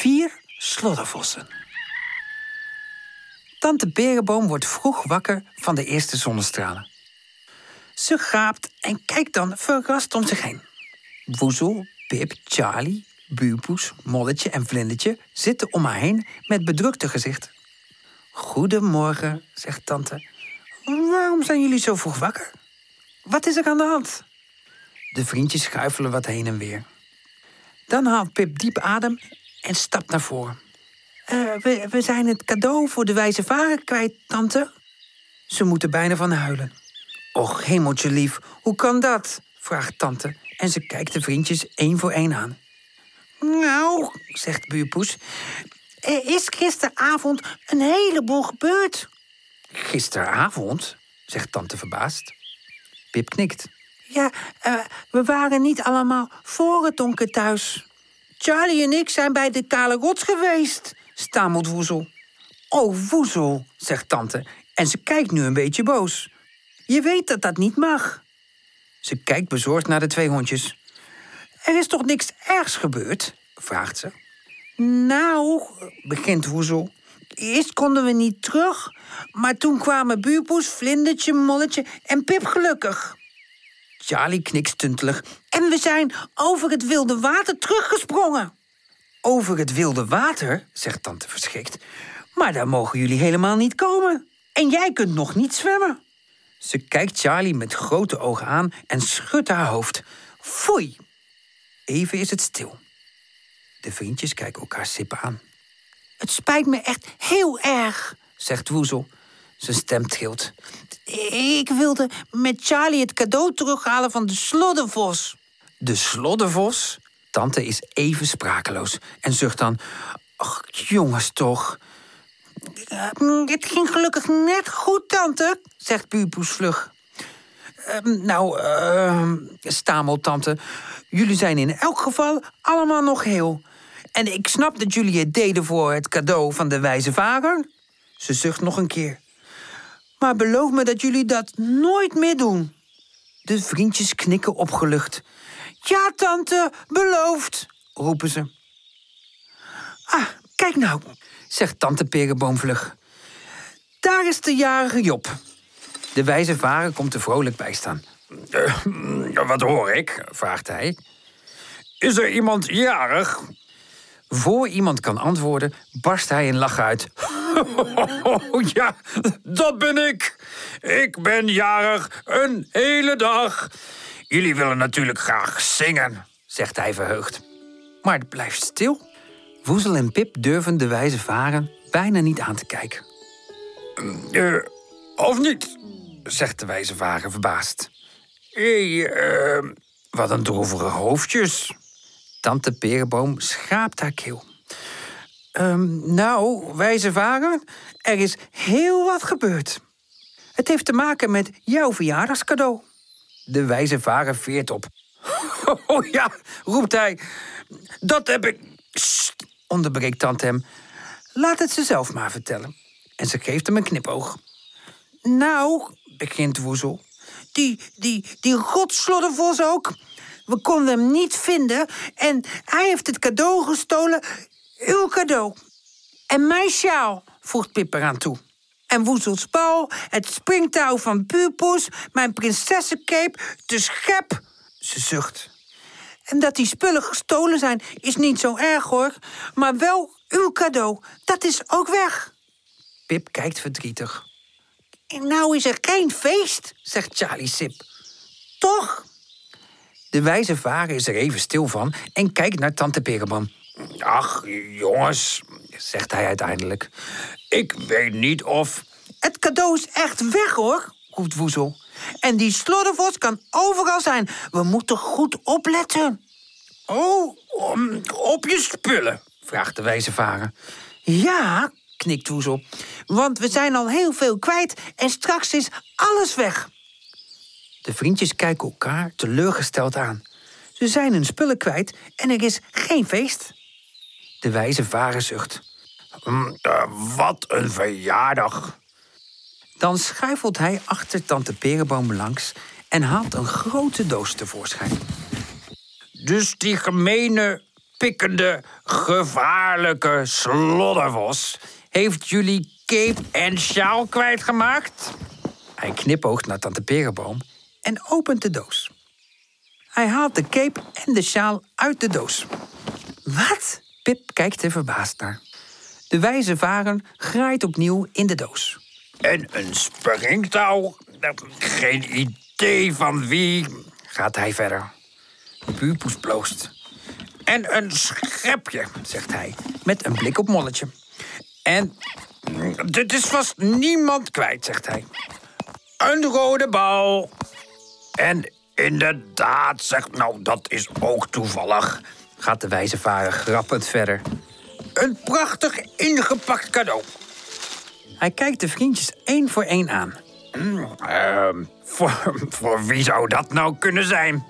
Vier sloddervossen. Tante Perenboom wordt vroeg wakker van de eerste zonnestralen. Ze gaapt en kijkt dan verrast om zich heen. Woezel, Pip, Charlie, Buurpoes, Molletje en Vlindertje zitten om haar heen met bedrukte gezicht. Goedemorgen, zegt tante. Waarom zijn jullie zo vroeg wakker? Wat is er aan de hand? De vriendjes schuifelen wat heen en weer. Dan haalt Pip diep adem en stapt naar voren. Eh, we, we zijn het cadeau voor de wijze varen kwijt, tante. Ze moeten bijna van huilen. Och, hemeltje lief, hoe kan dat? vraagt tante en ze kijkt de vriendjes één voor één aan. Nou, zegt buurpoes, er is gisteravond een heleboel gebeurd. Gisteravond? zegt tante verbaasd. Pip knikt. Ja, eh, we waren niet allemaal voor het donker thuis. Charlie en ik zijn bij de kale rots geweest, stamelt Woezel. Oh, Woezel, zegt tante, en ze kijkt nu een beetje boos. Je weet dat dat niet mag. Ze kijkt bezorgd naar de twee hondjes. Er is toch niks ergs gebeurd? vraagt ze. Nou, begint Woezel. Eerst konden we niet terug, maar toen kwamen buurpoes, Vlindertje, Molletje en Pip gelukkig. Charlie knikt stuntelig. En we zijn over het wilde water teruggesprongen. Over het wilde water, zegt tante verschrikt. Maar daar mogen jullie helemaal niet komen. En jij kunt nog niet zwemmen. Ze kijkt Charlie met grote ogen aan en schudt haar hoofd. Foei! Even is het stil. De vriendjes kijken elkaar sippen aan. Het spijt me echt heel erg, zegt Woezel. Zijn stem trilt. Ik wilde met Charlie het cadeau terughalen van de sloddervos. De sloddervos? Tante is even sprakeloos en zucht dan... Ach, jongens toch. Uh, het ging gelukkig net goed, tante, zegt Buurpoes vlug. Uh, nou, uh, stamelt tante, jullie zijn in elk geval allemaal nog heel. En ik snap dat jullie het deden voor het cadeau van de wijze vader. Ze zucht nog een keer. Maar beloof me dat jullie dat nooit meer doen. De vriendjes knikken opgelucht. Ja, tante, beloofd, roepen ze. Ah, kijk nou, zegt tante Perenboom vlug. Daar is de jarige Job. De wijze varen komt er vrolijk bij staan. Uh, wat hoor ik? vraagt hij. Is er iemand jarig? Voor iemand kan antwoorden, barst hij in lachen uit. Ja, dat ben ik. Ik ben jarig een hele dag. Jullie willen natuurlijk graag zingen, zegt hij verheugd. Maar het blijft stil. Woezel en Pip durven de wijze varen bijna niet aan te kijken. Uh, of niet, zegt de wijze varen verbaasd. Hey, uh, wat een droevige hoofdjes. Tante Perenboom schraapt haar keel. Um, nou, wijze varen, er is heel wat gebeurd. Het heeft te maken met jouw verjaardagscadeau. De wijze varen veert op. Oh ja, roept hij. Dat heb ik. Sst, onderbreekt tante hem. Laat het ze zelf maar vertellen. En ze geeft hem een knipoog. Nou, begint Woezel. Die, die, die godsloddervos ook. We konden hem niet vinden en hij heeft het cadeau gestolen. Uw cadeau. En mijn sjaal, voegt Pip eraan toe. En Woezels bal, het springtouw van Puurpoes, mijn prinsessencape, de schep. Ze zucht. En dat die spullen gestolen zijn, is niet zo erg hoor. Maar wel uw cadeau, dat is ook weg. Pip kijkt verdrietig. En nou is er geen feest, zegt Charlie Sip. Toch? De wijze varen is er even stil van en kijkt naar tante Pereman. Ach, jongens, zegt hij uiteindelijk. Ik weet niet of... Het cadeau is echt weg, hoor, roept Woezel. En die sloddervos kan overal zijn. We moeten goed opletten. Oh, op je spullen, vraagt de wijze varen. Ja, knikt Woezel. Want we zijn al heel veel kwijt en straks is alles weg. De vriendjes kijken elkaar teleurgesteld aan. Ze zijn hun spullen kwijt en er is geen feest. De wijze varen zucht. Mm, uh, wat een verjaardag. Dan schuifelt hij achter tante Perenboom langs en haalt een grote doos tevoorschijn. Dus die gemene pikkende, gevaarlijke sloddervos heeft jullie cape en sjaal kwijtgemaakt? Hij knipoogt naar tante Perenboom en opent de doos. Hij haalt de cape en de sjaal uit de doos. Wat? Pip kijkt er verbaasd naar. De wijze varen graait opnieuw in de doos. En een springtouw? Geen idee van wie, gaat hij verder. Buurpoes bloost. En een schepje, zegt hij, met een blik op Molletje. En dit is vast niemand kwijt, zegt hij. Een rode bal. En inderdaad, zegt nou, dat is ook toevallig. Gaat de wijze vader grappend verder. Een prachtig ingepakt cadeau. Hij kijkt de vriendjes één voor één aan. Hmm, ehm, voor, voor wie zou dat nou kunnen zijn?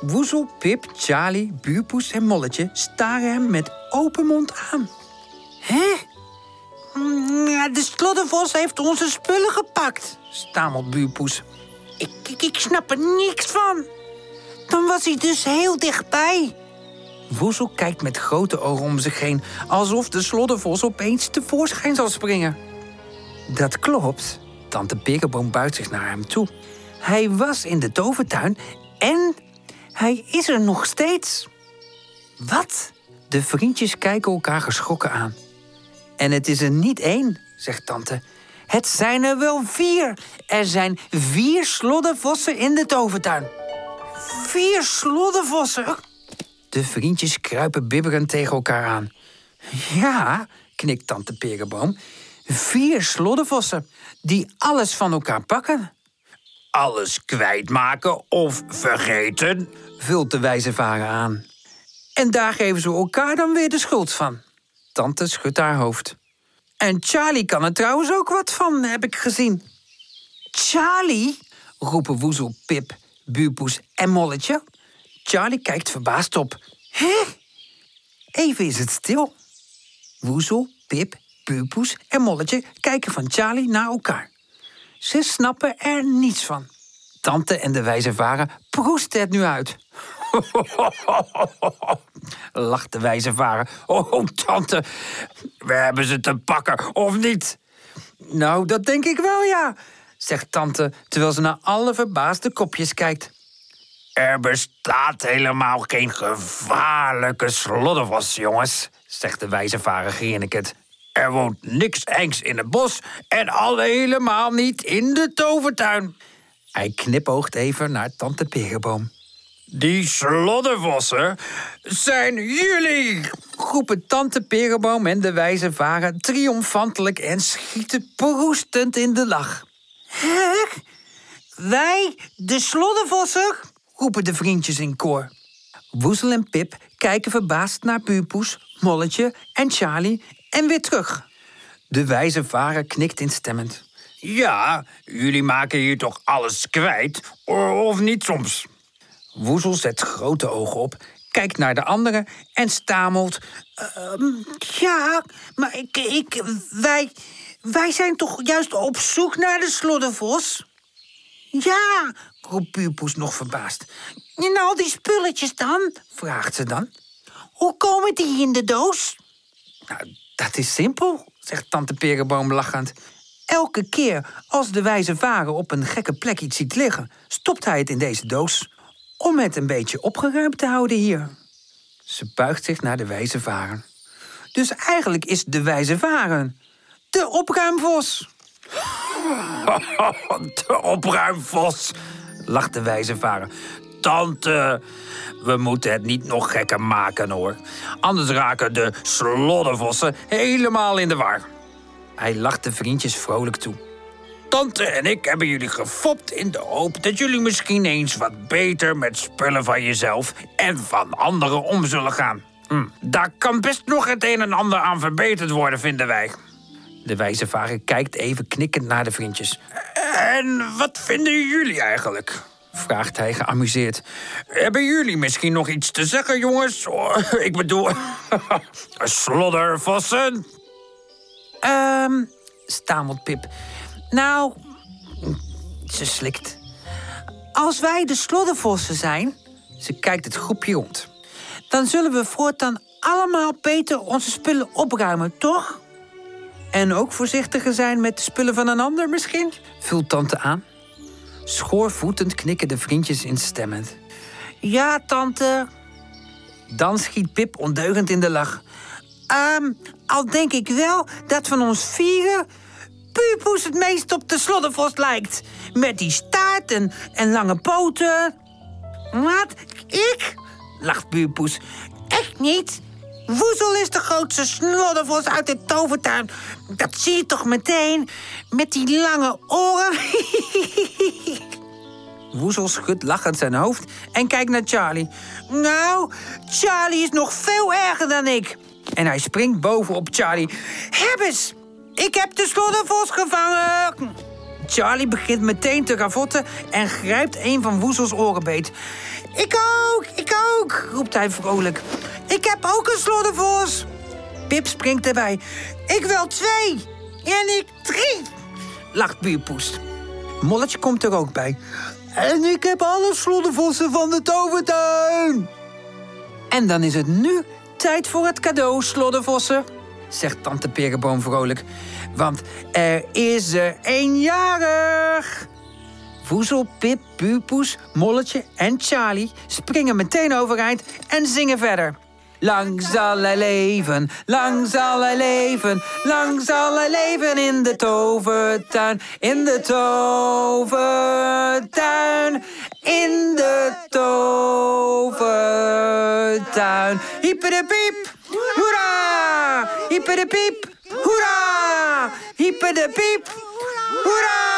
Woezel, Pip, Charlie, Buurpoes en Molletje staren hem met open mond aan. Hè? Mm, de sloddervos heeft onze spullen gepakt, stamelt Buurpoes. Ik, ik, snap er niks van. Dan was hij dus heel dichtbij. Woezel kijkt met grote ogen om zich heen... alsof de sloddervos opeens tevoorschijn zal springen. Dat klopt. Tante Perenboom buigt zich naar hem toe. Hij was in de tovertuin en hij is er nog steeds. Wat? De vriendjes kijken elkaar geschrokken aan. En het is er niet één, zegt tante. Het zijn er wel vier. Er zijn vier sloddervossen in de tovertuin. Vier sloddervossen? De vriendjes kruipen bibberend tegen elkaar aan. Ja, knikt tante Perenboom. Vier sloddervossen die alles van elkaar pakken. Alles kwijtmaken of vergeten, vult de wijze vader aan. En daar geven ze elkaar dan weer de schuld van. Tante schudt haar hoofd. En Charlie kan er trouwens ook wat van, heb ik gezien. Charlie? roepen Woezel, Pip, Buurpoes en Molletje. Charlie kijkt verbaasd op. Hé? Even is het stil. Woezel, Pip, Buurpoes en Molletje kijken van Charlie naar elkaar. Ze snappen er niets van. Tante en de wijze varen proesten het nu uit. Lacht de wijze varen. Oh, tante, we hebben ze te pakken, of niet? Nou, dat denk ik wel, ja, zegt tante, terwijl ze naar alle verbaasde kopjes kijkt. Er bestaat helemaal geen gevaarlijke sloddervos, jongens, zegt de wijze varen grinnikend. Er woont niks engs in het bos en al helemaal niet in de tovertuin. Hij knipoogt even naar tante Perenboom. Die sloddervossen zijn jullie! Roepen tante Perenboom en de wijze varen triomfantelijk en schieten proestend in de lach. Hè? Wij, de sloddervossen? roepen de vriendjes in koor. Woezel en Pip kijken verbaasd naar Buurpoes, Molletje en Charlie en weer terug. De wijze vader knikt instemmend. Ja, jullie maken hier toch alles kwijt, of niet soms? Woezel zet grote ogen op, kijkt naar de anderen en stamelt... Ehm, ja, maar ik, ik, wij, wij zijn toch juist op zoek naar de sloddervos? Ja, roept Puurpoes nog verbaasd. En al die spulletjes dan? vraagt ze dan. Hoe komen die in de doos? Nou, dat is simpel, zegt tante Perenboom lachend. Elke keer als de wijze varen op een gekke plek iets ziet liggen... stopt hij het in deze doos om het een beetje opgeruimd te houden hier. Ze buigt zich naar de wijze varen. Dus eigenlijk is de wijze varen de opruimvos. De opruimvos, lacht de wijze varen. Tante, we moeten het niet nog gekker maken hoor. Anders raken de sloddervossen helemaal in de war. Hij lacht de vriendjes vrolijk toe. Tante en ik hebben jullie gefopt in de hoop dat jullie misschien eens wat beter met spullen van jezelf en van anderen om zullen gaan. Hm, daar kan best nog het een en ander aan verbeterd worden, vinden wij. De wijze vader kijkt even knikkend naar de vriendjes. En wat vinden jullie eigenlijk? vraagt hij geamuseerd. Hebben jullie misschien nog iets te zeggen, jongens? Ik bedoel, sloddervossen? Ehm, um, stamelt Pip. Nou, ze slikt. Als wij de sloddervossen zijn, ze kijkt het groepje rond. Dan zullen we voortaan allemaal beter onze spullen opruimen, toch? En ook voorzichtiger zijn met de spullen van een ander misschien? Vult tante aan. Schoorvoetend knikken de vriendjes instemmend. Ja, tante. Dan schiet Pip ondeugend in de lach. Ehm, al denk ik wel dat van ons vieren... Pupoes het meest op de sloddervos lijkt. Met die staart en, en lange poten. Wat? Ik? lacht Pupoes. Echt niet. Woezel is de grootste sloddervos uit de tovertuin. Dat zie je toch meteen? Met die lange oren. Woezel schudt lachend zijn hoofd en kijkt naar Charlie. Nou, Charlie is nog veel erger dan ik. En hij springt bovenop Charlie. Heb eens! Ik heb de sloddervos gevangen! Charlie begint meteen te ravotten en grijpt een van Woezels orenbeet. Ik ook, ik ook, roept hij vrolijk. Ik heb ook een sloddervos. Pip springt erbij. Ik wil twee. En ik drie, lacht buurpoes. Molletje komt er ook bij. En ik heb alle sloddervossen van de tovertuin. En dan is het nu tijd voor het cadeau, sloddervossen, zegt tante Perenboom vrolijk. Want er is er eenjarig. Woezel, Pip, Buurpoes, Molletje en Charlie springen meteen overeind en zingen verder. Lang zal hij leven, lang zal hij leven, lang zal hij leven in de tovertuin, in de tovertuin, in de tovertuin. Hyper de piep, piep, hoera! Hyper de piep, hoera!